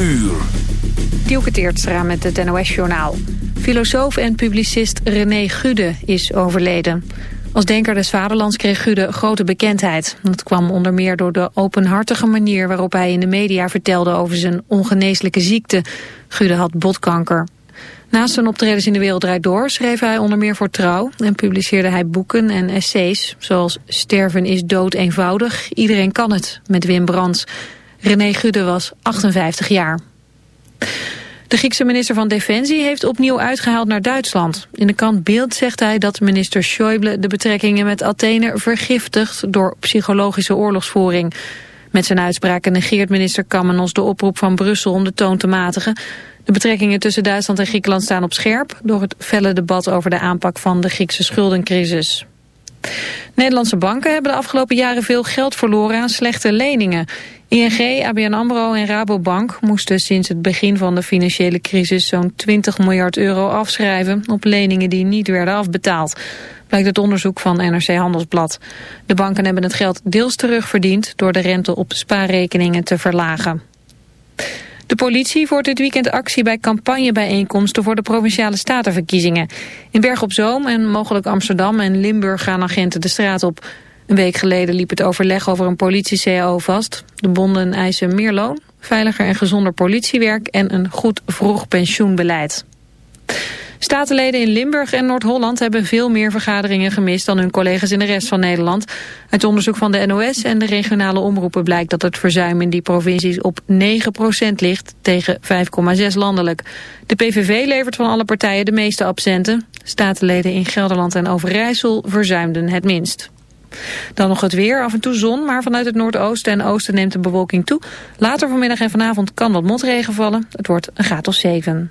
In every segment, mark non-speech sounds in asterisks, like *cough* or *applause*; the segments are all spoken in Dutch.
uur. Dielke Teertstra met het NOS-journaal. Filosoof en publicist René Gude is overleden. Als denker des vaderlands kreeg Gude grote bekendheid. Dat kwam onder meer door de openhartige manier waarop hij in de media vertelde over zijn ongeneeslijke ziekte. Gude had botkanker. Naast zijn optredens in de Wereld Door schreef hij onder meer voor Trouw... en publiceerde hij boeken en essays, zoals Sterven is dood eenvoudig, Iedereen kan het, met Wim Brands. René Gude was 58 jaar. De Griekse minister van Defensie heeft opnieuw uitgehaald naar Duitsland. In de krant Beeld zegt hij dat minister Schäuble de betrekkingen met Athene vergiftigt door psychologische oorlogsvoering. Met zijn uitspraken negeert minister Kamenos de oproep van Brussel om de toon te matigen. De betrekkingen tussen Duitsland en Griekenland staan op scherp... door het felle debat over de aanpak van de Griekse schuldencrisis. Nederlandse banken hebben de afgelopen jaren veel geld verloren aan slechte leningen. ING, ABN AMRO en Rabobank moesten sinds het begin van de financiële crisis zo'n 20 miljard euro afschrijven op leningen die niet werden afbetaald. Blijkt het onderzoek van NRC Handelsblad. De banken hebben het geld deels terugverdiend door de rente op spaarrekeningen te verlagen. De politie voert dit weekend actie bij campagnebijeenkomsten voor de Provinciale Statenverkiezingen. In Berg op Zoom en mogelijk Amsterdam en Limburg gaan agenten de straat op. Een week geleden liep het overleg over een politie-CAO vast. De bonden eisen meer loon, veiliger en gezonder politiewerk en een goed vroeg pensioenbeleid. Statenleden in Limburg en Noord-Holland hebben veel meer vergaderingen gemist dan hun collega's in de rest van Nederland. Uit onderzoek van de NOS en de regionale omroepen blijkt dat het verzuim in die provincies op 9% ligt tegen 5,6 landelijk. De PVV levert van alle partijen de meeste absenten. Statenleden in Gelderland en Overijssel verzuimden het minst. Dan nog het weer, af en toe zon, maar vanuit het noordoosten en oosten neemt de bewolking toe. Later vanmiddag en vanavond kan wat motregen vallen. Het wordt een graad of 7.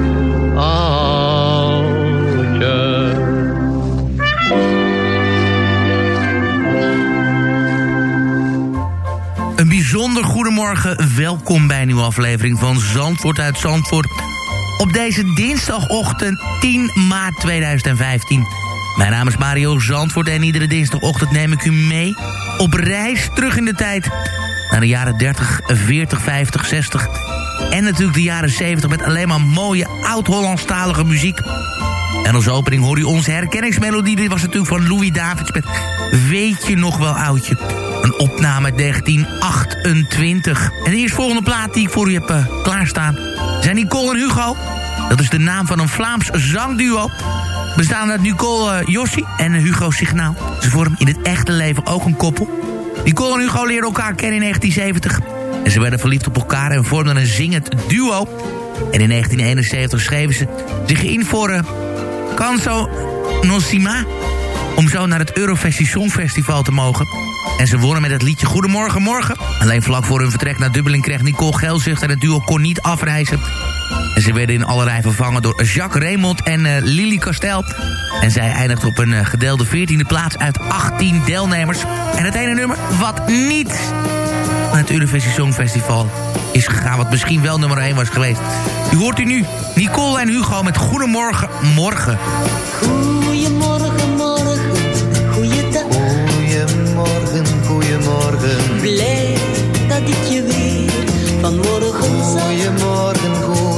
bijzonder goedemorgen. Welkom bij een nieuwe aflevering van Zandvoort uit Zandvoort. Op deze dinsdagochtend 10 maart 2015. Mijn naam is Mario Zandvoort en iedere dinsdagochtend neem ik u mee... op reis terug in de tijd naar de jaren 30, 40, 50, 60... en natuurlijk de jaren 70 met alleen maar mooie oud-Hollandstalige muziek... En als opening hoor je onze herkenningsmelodie. Dit was natuurlijk van Louis Davids met Weet je nog wel oudje? Een opname uit 1928. En de eerstvolgende plaat die ik voor u heb uh, klaarstaan... zijn Nicole en Hugo. Dat is de naam van een Vlaams zangduo. Bestaande uit Nicole uh, Jossi en Hugo Signaal. Ze vormen in het echte leven ook een koppel. Nicole en Hugo leerden elkaar kennen in 1970. En ze werden verliefd op elkaar en vormden een zingend duo. En in 1971 schreven ze zich in voor... Uh, Canso Nosima. Om zo naar het Eurovisie Songfestival te mogen. En ze wonnen met het liedje Goedemorgen Morgen. Alleen vlak voor hun vertrek naar Dublin kreeg Nicole geldzucht... en het duo kon niet afreizen. En ze werden in allerlei vervangen door Jacques Raymond en uh, Lily Castel. En zij eindigde op een uh, gedeelde 14e plaats uit 18 deelnemers. En het ene nummer wat niet naar het Eurovisie Songfestival is gegaan... wat misschien wel nummer 1 was geweest. U hoort u nu Nicole en Hugo met Goedemorgen Morgen. Goedemorgen, goedemorgen. Blij dat ik je weer vanmorgen zag. Goedemorgen, goedemorgen,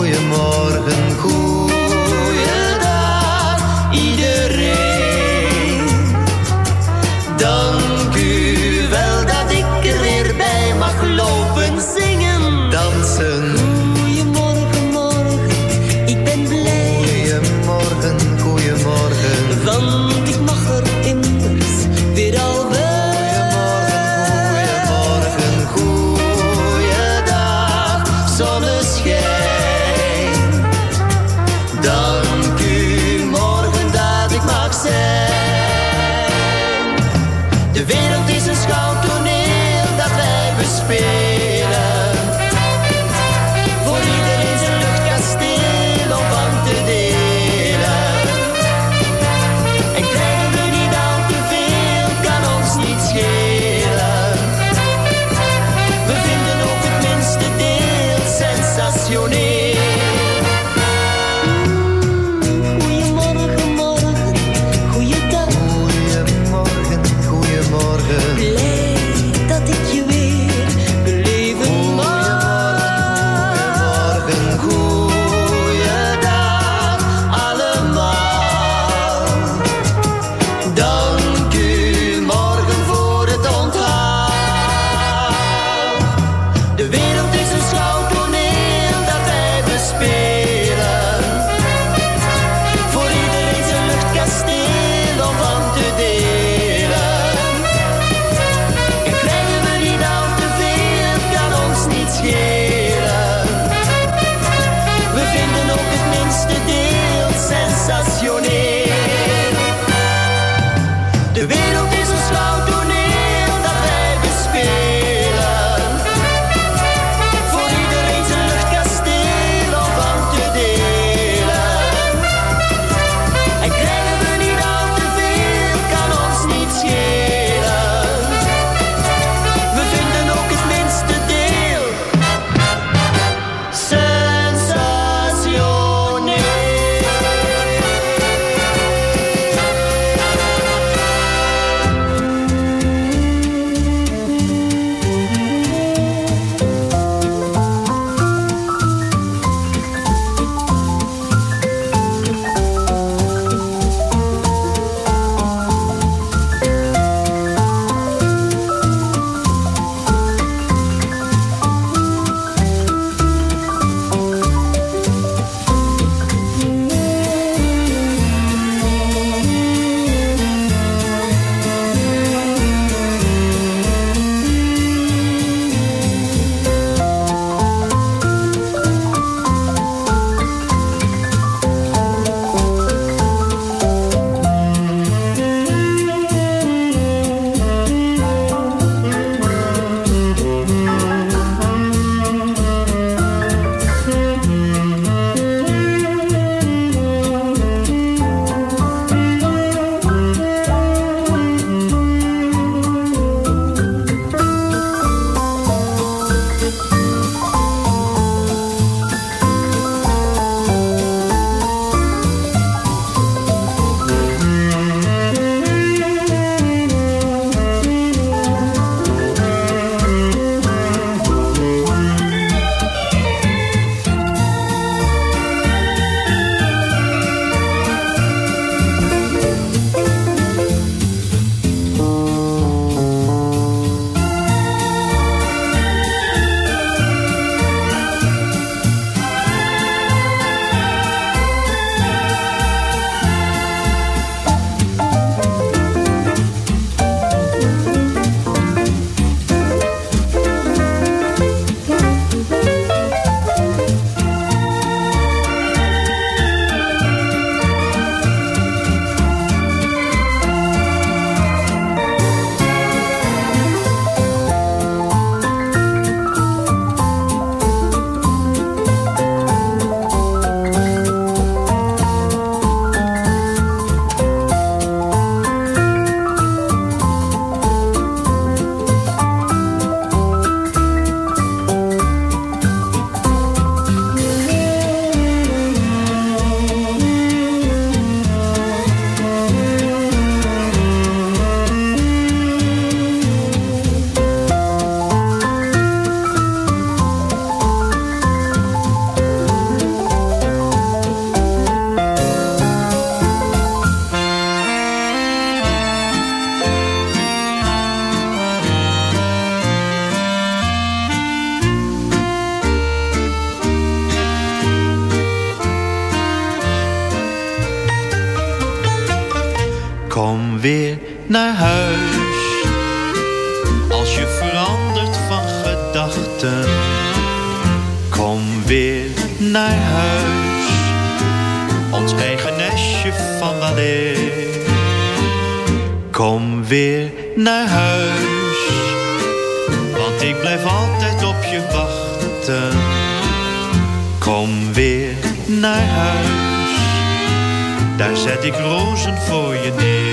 naar huis. Als je verandert van gedachten, kom weer naar huis. Ons eigen nestje van weleer. Kom weer naar huis. Want ik blijf altijd op je wachten. Kom weer naar huis. Daar zet ik rozen voor je neer.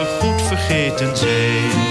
vergeten zijn.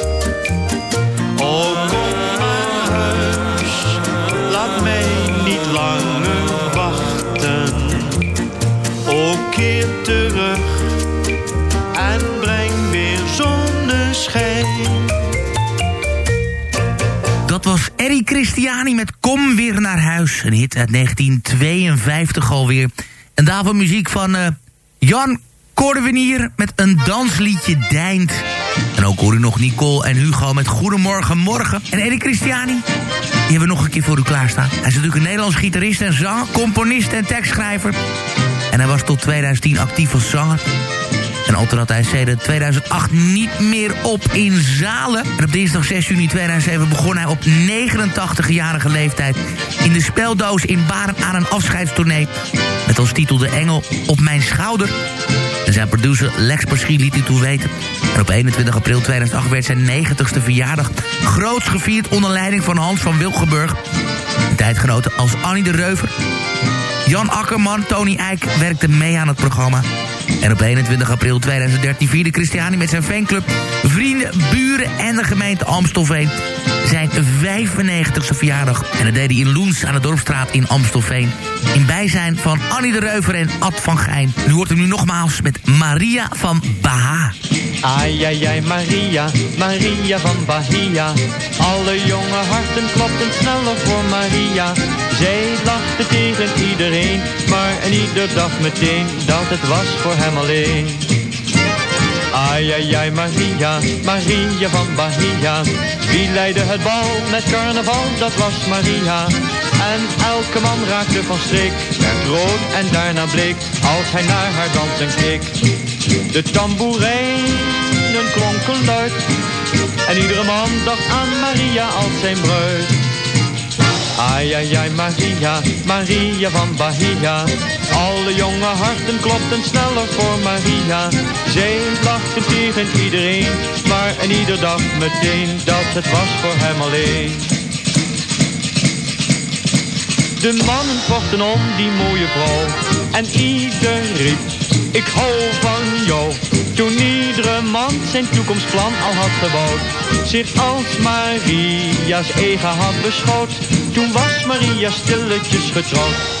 Christiani met Kom Weer Naar Huis. Een hit uit 1952 alweer. En daarvoor muziek van eh, Jan Cordewenier met een dansliedje Deint. En ook hoor u nog Nicole en Hugo met Goedemorgen Morgen. En Eddie Christiani, die hebben we nog een keer voor u klaarstaan. Hij is natuurlijk een Nederlands gitarist en zanger, componist en tekstschrijver. En hij was tot 2010 actief als zanger. En trad hij sinds 2008 niet meer op in zalen. En op dinsdag 6 juni 2007 begon hij op 89-jarige leeftijd... in de speldoos in Baren aan een afscheidstournee... met als titel De Engel op mijn schouder. En zijn producer Lex Perschi liet u toe weten. En op 21 april 2008 werd zijn 90ste verjaardag... groots gevierd onder leiding van Hans van Wilgenburg. Tijdgenoten als Annie de Reuver... Jan Akkerman, Tony Eijk werkten mee aan het programma. En op 21 april 2013 vierde Christiani met zijn fanclub... vrienden, buren en de gemeente Amstelveen... zijn 95ste verjaardag. En dat deed hij in Loens aan de Dorpstraat in Amstelveen. In bijzijn van Annie de Reuver en Ad van Gijn. Nu hoort u nu nogmaals met Maria van Baha. Ai, ai, ai, Maria, Maria van Bahia. Alle jonge harten klopten sneller voor Maria. Zij lachte tegen iedereen, maar en ieder dacht meteen dat het was voor hem alleen. Ai, ai, ai, Maria, Maria van Bahia. Wie leidde het bal met carnaval, dat was Maria. En elke man raakte van streek, werd rood en daarna bleek, als hij naar haar dansen keek. De tamboerijnen klonken luid, en iedere man dacht aan Maria als zijn bruid. Ai, ai, ai, Maria, Maria van Bahia. Alle jonge harten klopten sneller voor Maria. Zij lachte tegen iedereen, maar en ieder dacht meteen dat het was voor hem alleen. De mannen vochten om die mooie vrouw en ieder riep, ik hou van jou. Toen iedere man zijn toekomstplan al had gebouwd, zich als Maria's eigen had beschouwd. Toen was Maria stilletjes getrouwd.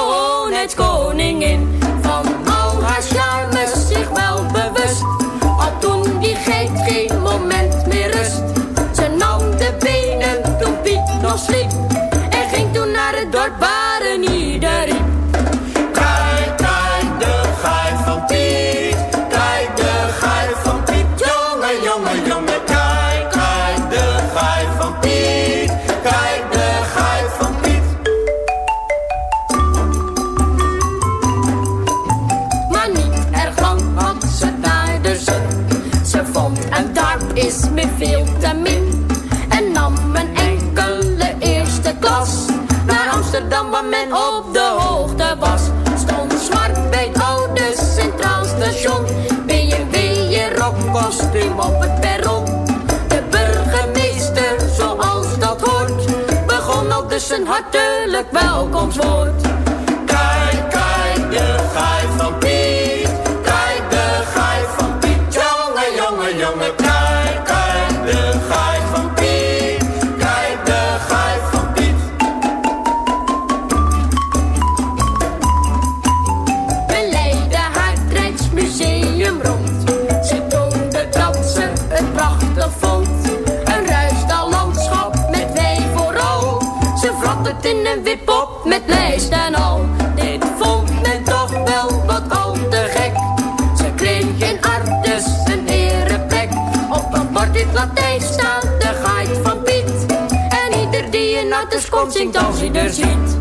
gewoon het koningin. hartelijk voor. Latijn de geit van Piet. En ieder die je de komt zingt als hij er ziet.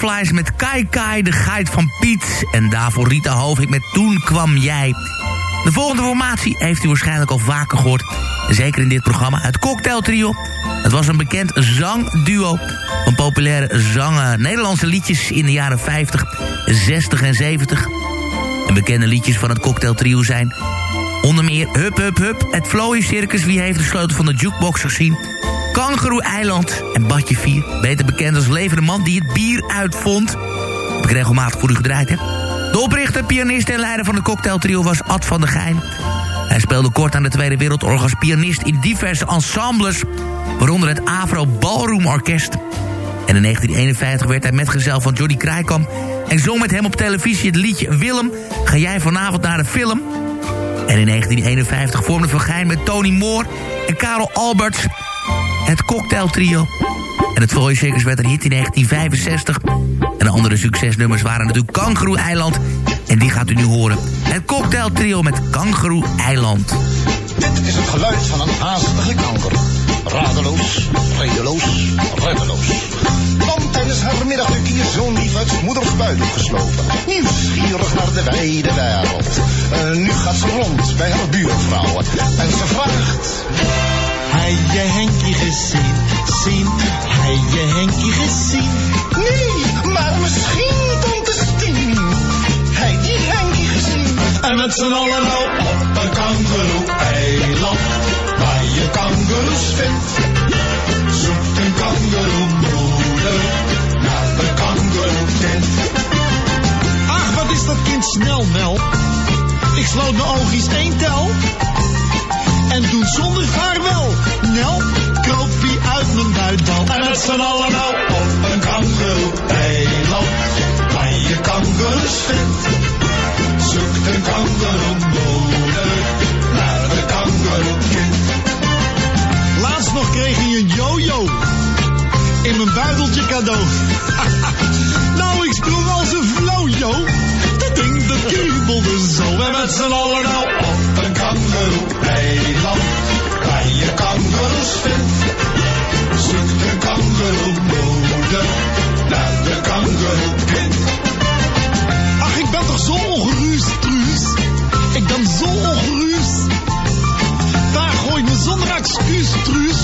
Butterflies met Kai Kai, de geit van Piet. En daarvoor Rita Hovink met Toen kwam jij. De volgende formatie heeft u waarschijnlijk al vaker gehoord. Zeker in dit programma, het Cocktail Trio. Het was een bekend zangduo van populaire zangen, Nederlandse liedjes in de jaren 50, 60 en 70. En bekende liedjes van het Cocktail Trio zijn onder meer Hup Hup Hup, het Flowy Circus, wie heeft de sleutel van de jukebox gezien... Kangaroo Eiland en Badje 4, beter bekend als levende man die het bier uitvond. Heb ik regelmatig voor u gedraaid, hè? De oprichter, pianist en leider van het cocktailtrio was Ad van der Geijn. Hij speelde kort aan de Tweede Wereldoorlog als pianist in diverse ensembles... waaronder het Avro Ballroom Orkest. En in 1951 werd hij metgezel van Johnny Krijkamp... en zong met hem op televisie het liedje Willem, ga jij vanavond naar de film... En in 1951 vormde Van Gijn met Tony Moore en Karel Alberts het cocktailtrio. En het Voice werd een hit in 1965. En de andere succesnummers waren natuurlijk Kangaroo Eiland. En die gaat u nu horen. Het cocktailtrio met Kangaroo Eiland. Dit is het geluid van een haastige kanker. Radeloos, redeloos, reddeloos. Want tijdens haar middagdukje zo'n lief uit moeders buik geslopen. Nieuwsgierig naar de wijde wereld. Nu gaat ze rond bij haar buurvrouwen. En ze vraagt... Hij je Henkie gezien, zien, hij je Henkie gezien. Nee, maar misschien tante Stien. Hij die Henkie gezien. En met z'n allen nou op een kangeroe-eiland, waar je kangeroes vindt. Zoekt een kangeroemoeder naar de kangeroekind. Ach, wat is dat kind snel, Mel. Ik sloot mijn oogjes één tel. En toen zonder vaarwel, Nel, kroop hij uit mijn buitbal. En met z'n allen nou op een kangeroe-eiland, waar je kangeroes vindt. Zoekt een kangeroemoeder naar de kangeroekind. Laatst nog kreeg hij een yo-yo in mijn buideltje cadeau. *laughs* nou, ik sprong als een flojo. Dat ding dat kriebelde zo. En met z'n allen nou op kangeroe-eiland. Waar je kangeroes vindt. Zoekt een kangeroemoeder naar de kangeroekind. Ach, ik ben toch zo ongerust, Truus. Ik ben zo ongerust. Daar gooi me zonder excuus, Truus.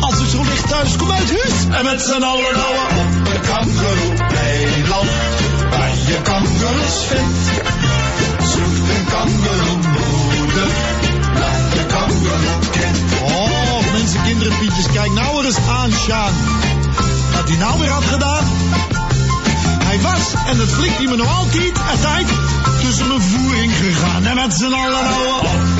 Als ik zo licht thuis kom uit huis. En met z'n allen nou op een kangeroe-eiland. Waar je kangeroes vindt. Oh, mensen, kinderen, Pietjes, kijk nou er eens aan, Sjaan. Wat hij nou weer had gedaan. Hij was, en dat flikt hij me nog altijd, altijd tussen mijn voering gegaan. En met z'n allen nou op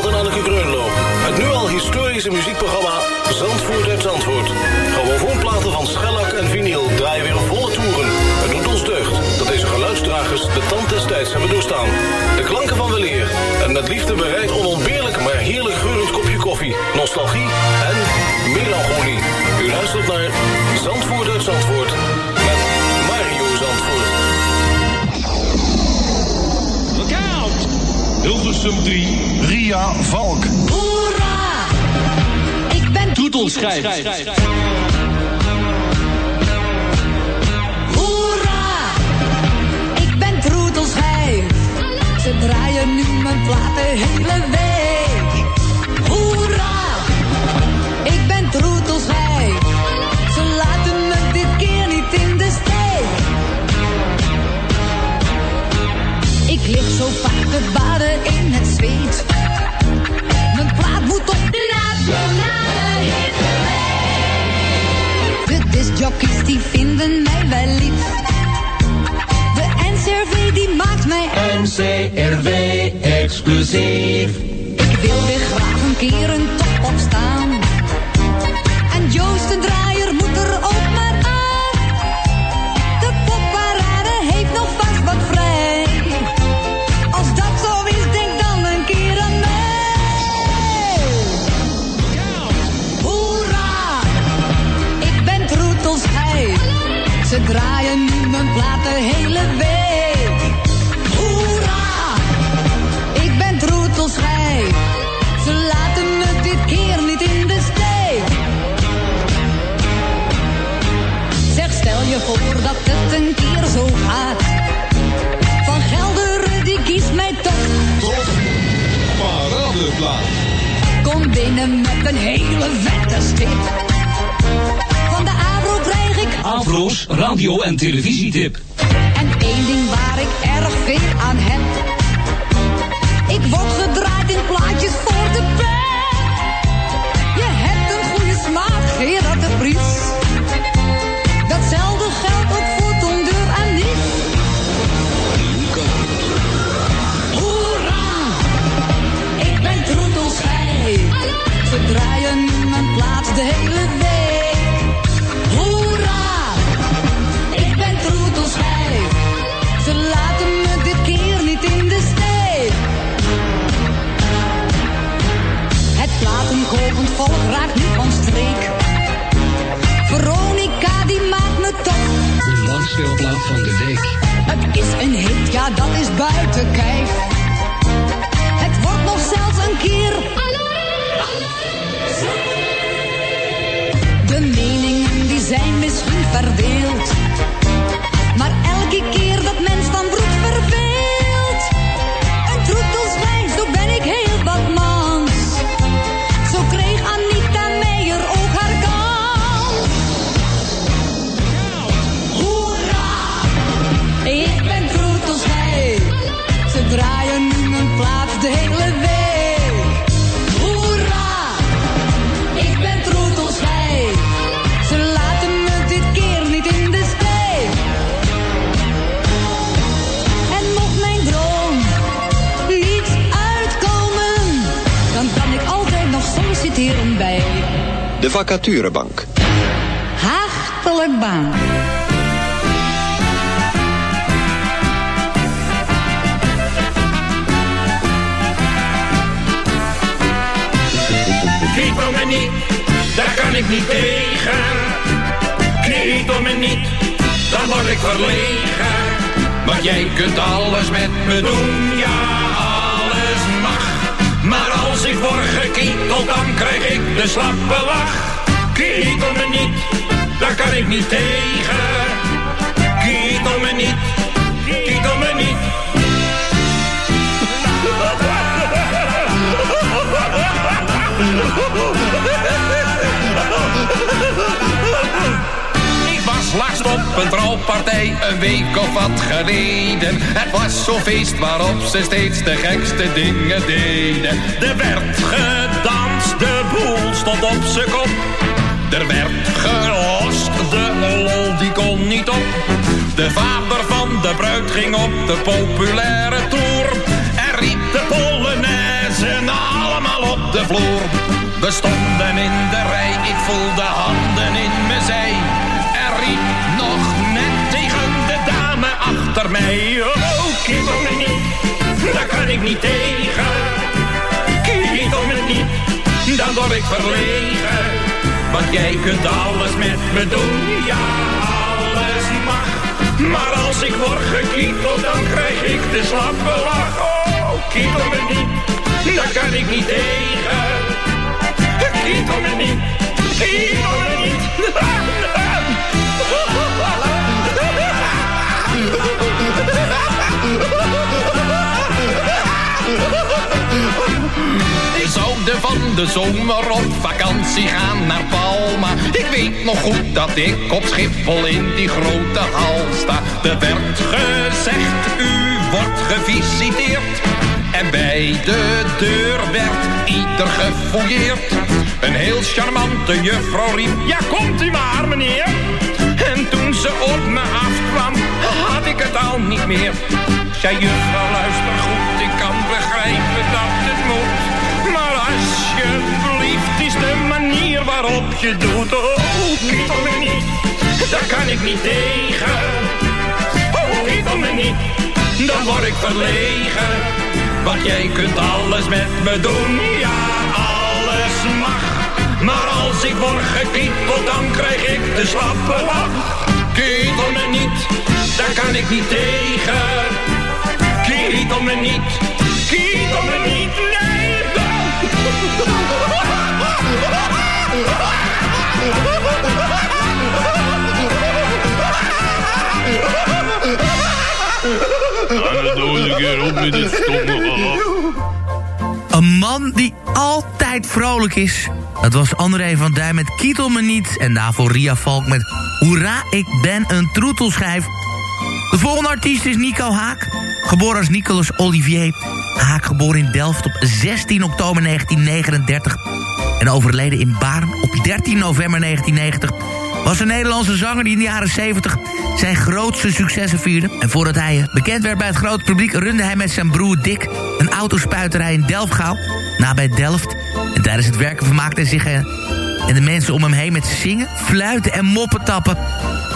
al historische muziekprogramma Zandvoort uit Zandvoort. Grammofoonplaten van schellak en vinyl draaien weer volle toeren. Het doet ons deugd dat deze geluidsdragers de tand des tijds hebben doorstaan. De klanken van weleer en met liefde bereid onontbeerlijk maar heerlijk geurend kopje koffie, nostalgie en melancholie. U luistert naar Zandvoort uit Zandvoort met Mario Zandvoort. Look out! Hilversum 3, Ria Valk. Ik ben Toetelschijf. Hoera! Ik ben troetelschijf. Ze draaien nu mijn plaat de hele week. Hoera! Ik ben troetelschijf. Ze laten me dit keer niet in de steek. Ik lig zo vaak te baden in het zweet. Mijn plaat moet op de discjockeys die vinden mij wel lief. De NCRV die maakt mij NCRV exclusief. Ik wil weer graag een keer een top opstaan. En Joost de Draaier draaien nu mijn plaat de hele week. Hoera! Ik ben troetelschijf. Ze laten me dit keer niet in de steek. Zeg, stel je voor dat het een keer zo gaat. Van Gelderen die kiest mij toch. Top paradeplaat. Kom binnen met een hele vette stip. Van de Avro krijg ik Afro's radio- en televisietip. En één ding waar ik erg veel aan heb. Van de week. Het is een hit, ja dat is buiten kijf. Het wordt nog zelfs een keer. De meningen die zijn misschien verdeeld. Maar elke keer vacaturebank. Haagtelijk baan. Knietel me niet, daar kan ik niet tegen. Knietel me niet, dan word ik verlegen. Maar jij kunt alles met me doen, ja. Word gekieteld, dan krijg ik de slappe lach. Kietel me niet, daar kan ik niet tegen. Kietel me niet, kietel me niet. *laughs* Laatst op een trouwpartij, een week of wat geleden. Het was zo'n feest waarop ze steeds de gekste dingen deden. Er werd gedanst, de boel stond op zijn kop. Er werd gelost, de lol die kon niet op. De vader van de bruid ging op de populaire tour. En riep de Polonaise allemaal op de vloer. We stonden in de rij, ik voelde handen in mijn zij. En riep nog net tegen de dame achter mij. Oh, ik niet tegen. Kiet om me niet, dan word ik verlegen. Want jij kunt alles met me doen, ja, alles mag. Maar als ik word gekieteld, dan krijg ik de slappe lach. Oh, kietel me niet, daar kan ik niet tegen. Kietel me niet, kietel me niet. Zouden van de zomer op vakantie gaan naar Palma. Ik weet nog goed dat ik op Schiphol in die grote hal sta. Er werd gezegd, u wordt gevisiteerd. En bij de deur werd ieder gefouilleerd. Een heel charmante juffrouw riep, ja komt u maar meneer. En toen ze op me afkwam, had ik het al niet meer. Zei juffrouw, luister goed, ik kan begrijpen dat het moet. Waarop je doet. Oh, kietel me niet, daar kan ik niet tegen. Oh, kietel me niet, dan word ik verlegen. Want jij kunt alles met me doen, ja, alles mag. Maar als ik word gekieteld, dan krijg ik de slappe lach. Kietel me niet, daar kan ik niet tegen. Kietel me niet, kietel me niet, nee. *laughs* Stomme Een man die altijd vrolijk is. Dat was André van Duin met Kietel me niet. En daarvoor Ria Valk met Hoera, ik ben een troetelschijf. De volgende artiest is Nico Haak. Geboren als Nicolas Olivier. Haak geboren in Delft op 16 oktober 1939. En overleden in Baarn op 13 november 1990 was een Nederlandse zanger die in de jaren 70 zijn grootste successen vierde. En voordat hij eh, bekend werd bij het grote publiek... runde hij met zijn broer Dick een autospuiterij in Delfgauw, nabij Delft. En tijdens het werken vermaakte hij zich eh, en de mensen om hem heen met zingen, fluiten en moppen tappen.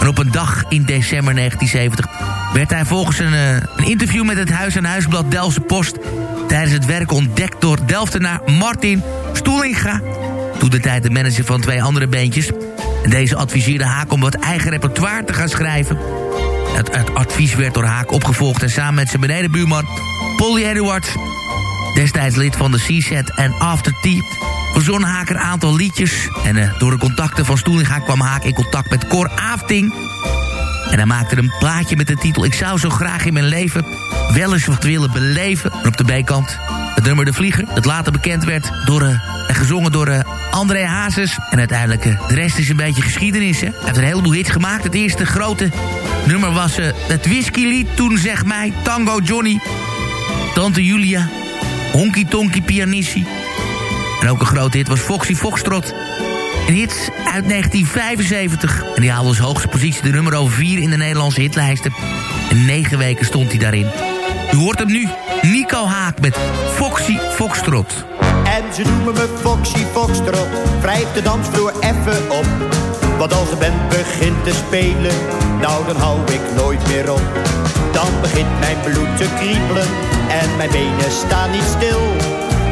En op een dag in december 1970 werd hij volgens een, eh, een interview met het Huis- en Huisblad Delftse Post... tijdens het werk ontdekt door Delftenaar Martin Stoelinga... toen de tijd de manager van twee andere bandjes... Deze adviseerde Haak om wat eigen repertoire te gaan schrijven. Het, het advies werd door Haak opgevolgd en samen met zijn benedenbuurman Polly Edwards... destijds lid van de C-Set en After Tea... verzon Haak een aantal liedjes. En eh, door de contacten van Stoelinga kwam Haak in contact met Cor Afting... En hij maakte een plaatje met de titel... Ik zou zo graag in mijn leven wel eens wat willen beleven. En op de B-kant het nummer De Vlieger... dat later bekend werd door, eh, en gezongen door eh, André Hazes. En uiteindelijk, eh, de rest is een beetje geschiedenis. Hij heeft een heleboel hits gemaakt. Het eerste grote nummer was het whiskylied. Toen zeg mij Tango Johnny. Tante Julia. Honky Tonky Pianissi. En ook een grote hit was Foxy Foxtrot. Een hit uit 1975. En die haalde als hoogste positie de nummer over 4 in de Nederlandse hitlijsten. En negen weken stond hij daarin. U hoort hem nu. Nico Haak met Foxy Foxtrot. En ze noemen me Foxy Foxtrot, wrijf de dansvloer even op. Want als de band begint te spelen, nou dan hou ik nooit meer op. Dan begint mijn bloed te kriebelen en mijn benen staan niet stil.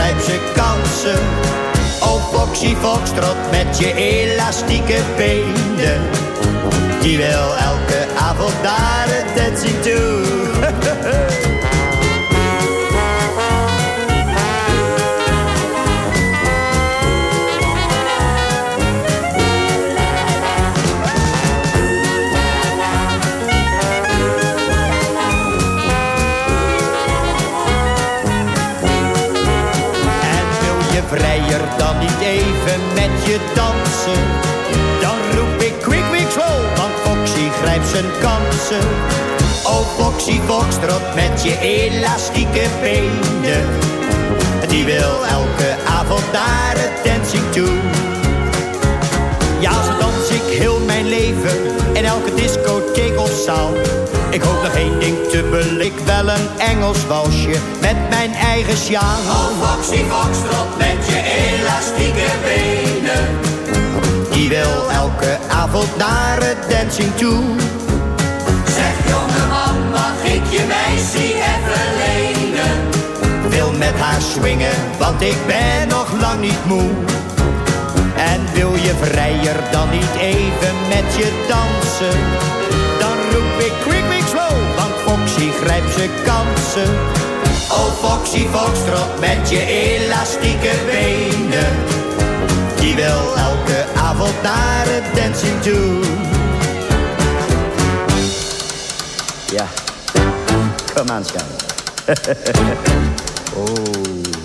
Grijpt zijn kansen. Oh Foxy Foxtrot met je elastieke benen. Die wil elke avond naar het dancing toe. *laughs* je dansen? Dan roep ik quick, quick, roll, want Foxy grijpt zijn kansen. Oh Foxy Foxtrot met je elastieke benen. Die wil elke avond naar het dancing toe. Ja, zo dans ik heel mijn leven in elke discotheek of zaal. Ik hoop nog één ding te belik, wel een Engels walsje met mijn eigen sjaal. Oh Foxy Foxtrot met je elastieke benen. Die wil elke avond naar het dancing toe. Zeg jongeman, mag ik je meisje even lenen? Wil met haar swingen, want ik ben nog lang niet moe. En wil je vrijer dan niet even met je dansen? Foxy grijpt zijn kansen. Oh Foxy Foxtrot met je elastieke benen. Die wil elke avond naar het dancing toe. Ja, kom aan, schat. *laughs* oh.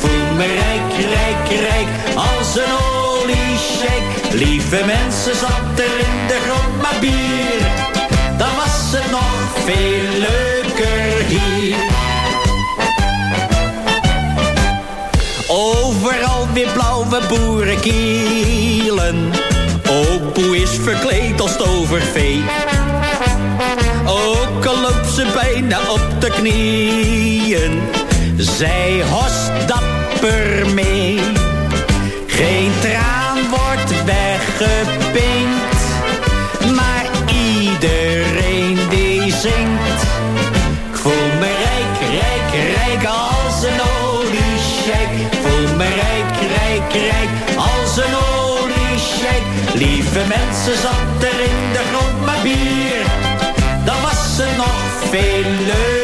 Voel me rijk, rijk, rijk als een oliesjeik. Lieve mensen, zat er in de grond maar bier. Dan was het nog veel leuker hier. Overal weer blauwe boerenkielen. Opoe is verkleed als tovervee. Ook al loopt ze bijna op de knieën. Zij host dapper mee. Geen traan wordt weggepinkt. Maar iedereen die zingt. Ik voel me rijk, rijk, rijk als een oliesjeik. Ik voel me rijk, rijk, rijk als een oliesjeik. Lieve mensen, zat er in de grond maar bier. Dan was het nog veel leuker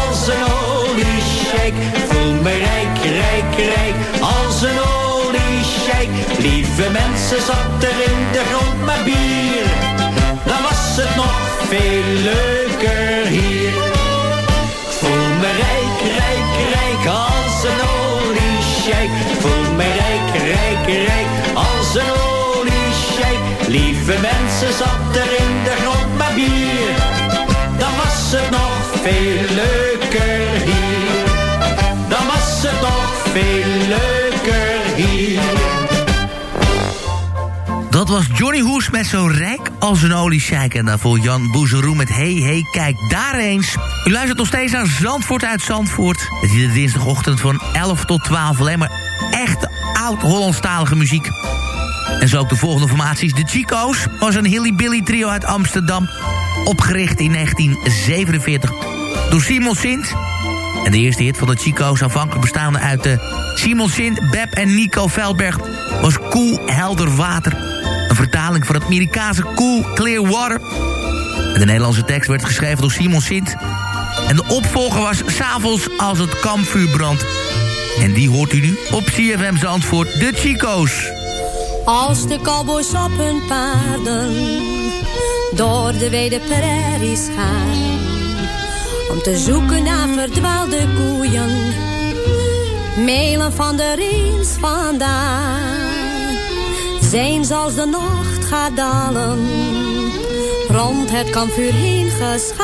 voel me rijk, rijk, rijk als een oliesjeik. Lieve mensen, zat er in de grond maar bier. Dan was het nog veel leuker hier. Voel me rijk, rijk, rijk als een oliesjeik. Ik voel me rijk, rijk, rijk als een oliesjeik. Lieve mensen, zat er in de grond maar bier. Dan was het nog veel leuker veel leuker hier. Dat was Johnny Hoes met zo rijk als een oliesjeik. En daarvoor Jan Boezeroe met Hey Hey Kijk daar eens. U luistert nog steeds naar Zandvoort uit Zandvoort. Het is de dinsdagochtend van 11 tot 12. Alleen maar echte oud-Hollandstalige muziek. En zo ook de volgende formaties. De Chico's was een hilly-billy trio uit Amsterdam. Opgericht in 1947 door Simon Sint. En de eerste hit van de Chico's, aanvankelijk bestaande uit de Simon Sint, Beb en Nico Veldberg... was Cool Helder Water. Een vertaling van het Amerikaanse Cool Clear Water. En de Nederlandse tekst werd geschreven door Simon Sint. En de opvolger was S'avonds als het kampvuur brandt. En die hoort u nu op CFM Zandvoort, de Chico's. Als de cowboys op hun paarden door de wijde prairies gaan. Om te zoeken naar verdwaalde koeien, melen van de reens vandaan. Zijn als de nacht gaat dalen, rond het kampvuur heen geschaard.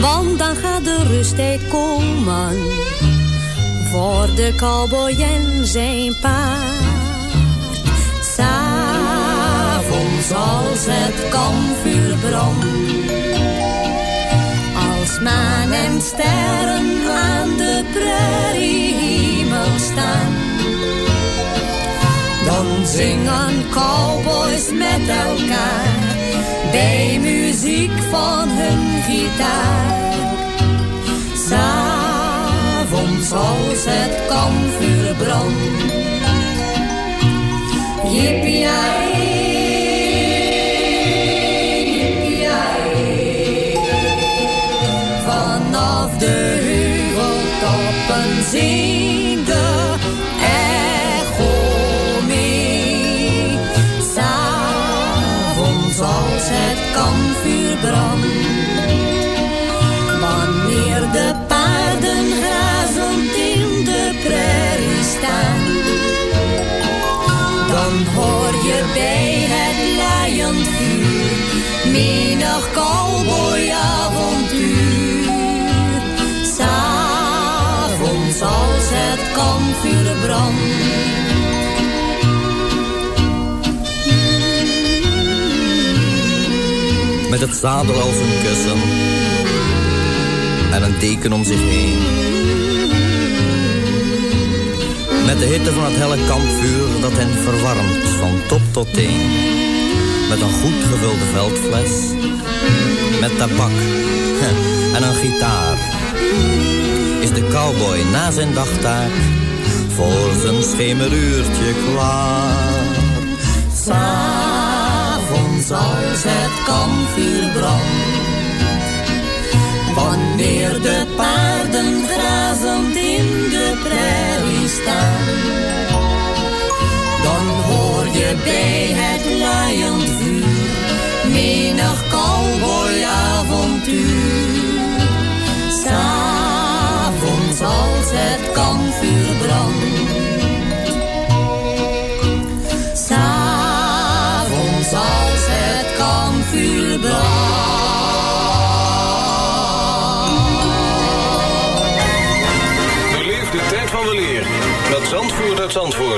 Want dan gaat de rusttijd komen, voor de cowboy en zijn paard. S'avonds als het kampvuur brandt. Maan en sterren aan de prairiehemel staan. Dan zingen cowboys met elkaar. Bij muziek van hun gitaar. S'avonds als het kampvuur brandt. Menig cowboyavontuur. S'avonds als het kampvuur brandt. Met het zadel als een kussen en een deken om zich heen. Met de hitte van het helle kampvuur dat hen verwarmt van top tot teen. Met een goed gevulde veldfles, met tabak *laughs* en een gitaar. Is de cowboy na zijn dagtaak voor zijn schemeruurtje klaar. S'avonds als het kampvuur brandt. Wanneer de paarden grazend in de prairie staan. Dan hoor je bij het laaiend vuur menig cowboyavontuur. S'avonds als het kampvuur brandt. S'avonds als het kampvuur met Zandvoort uit Zandvoort.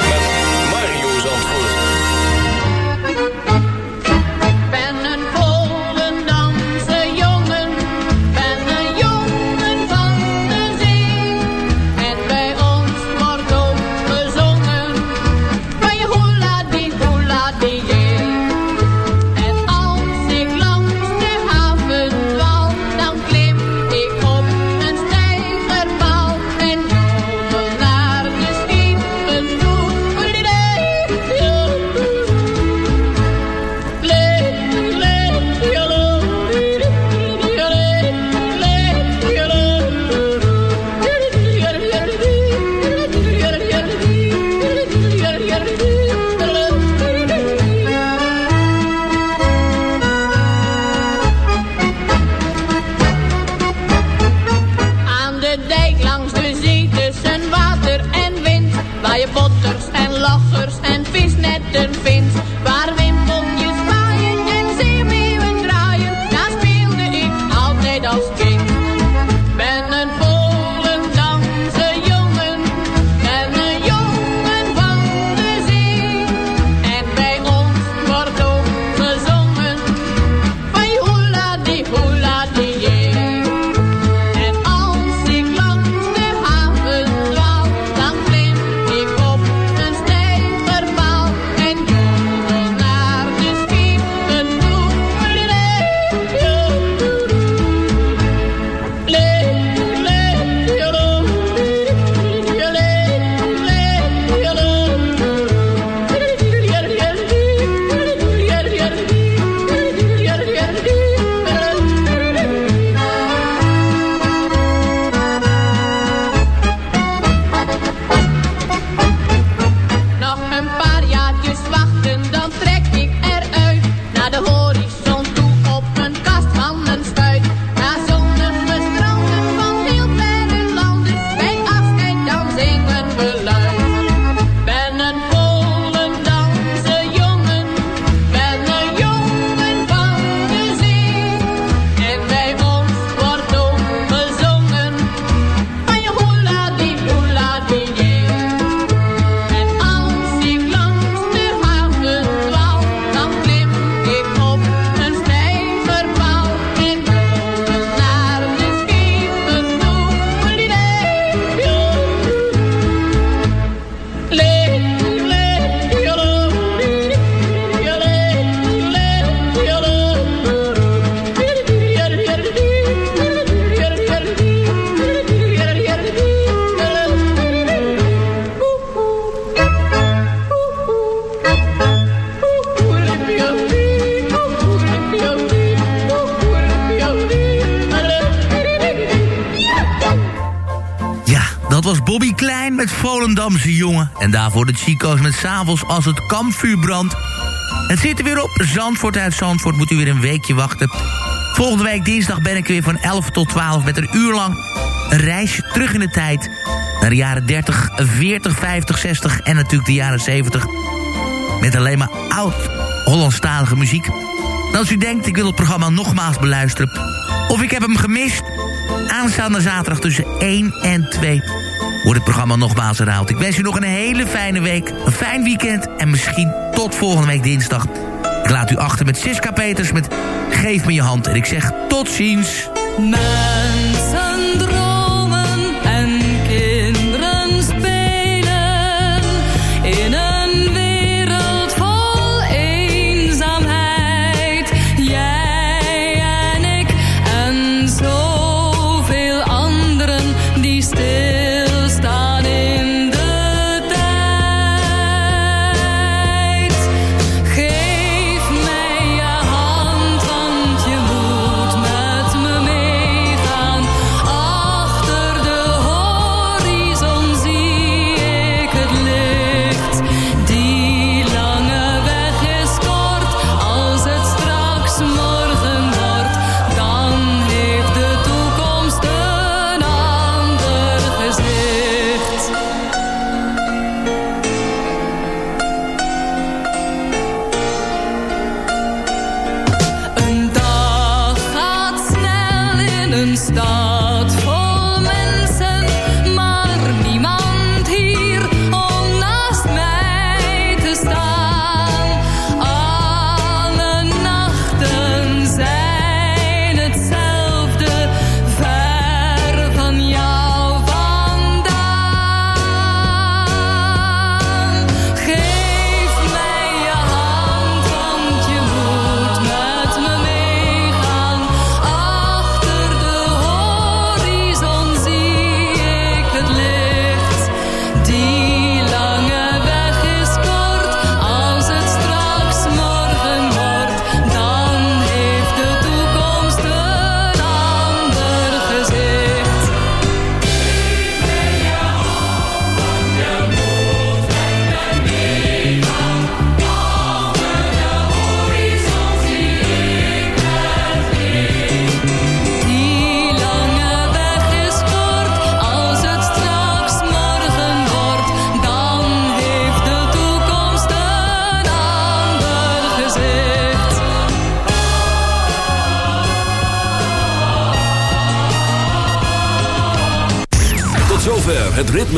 jongen. En daarvoor de Chico's met s'avonds als het kampvuur brandt. Het zit er weer op. Zandvoort uit Zandvoort moet u weer een weekje wachten. Volgende week dinsdag ben ik weer van 11 tot 12 met een uur lang een reisje terug in de tijd. Naar de jaren 30, 40, 50, 60 en natuurlijk de jaren 70. Met alleen maar oud-Hollandstalige muziek. En als u denkt, ik wil het programma nogmaals beluisteren... of ik heb hem gemist... aanstaande zaterdag tussen 1 en 2 wordt het programma nogmaals herhaald. Ik wens u nog een hele fijne week, een fijn weekend... en misschien tot volgende week dinsdag. Ik laat u achter met Siska Peters met Geef me je hand. En ik zeg tot ziens.